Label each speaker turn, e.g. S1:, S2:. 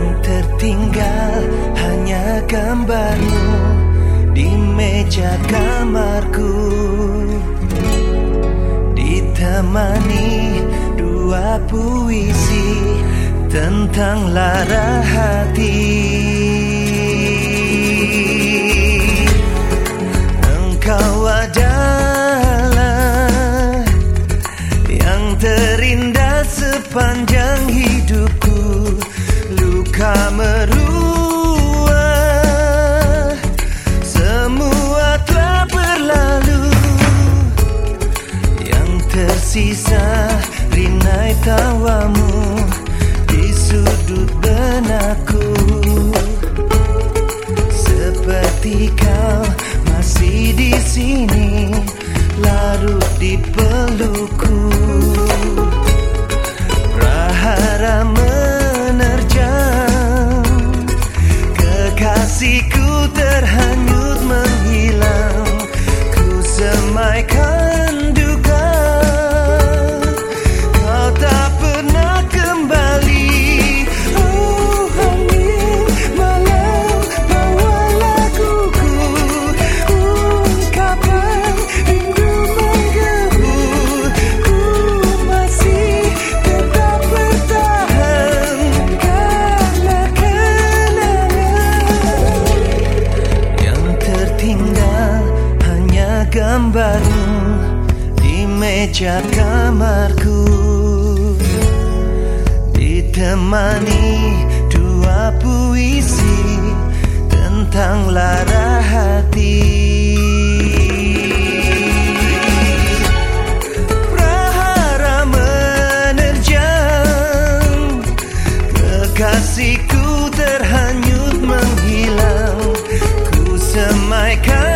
S1: Yang tertinggal hanya gambarmu Di meja kamarku. Ditemani dua puisi Tentang lara hati tersisa rinai tawamu Di sudut benakku. Seperti kau masih di sini Larut di pelukku baru di meja kamarku. Ditemani dua puisi tentang lara hati. Prahara menerjang Kekasihku terhanyut menghilang. Ku semaikan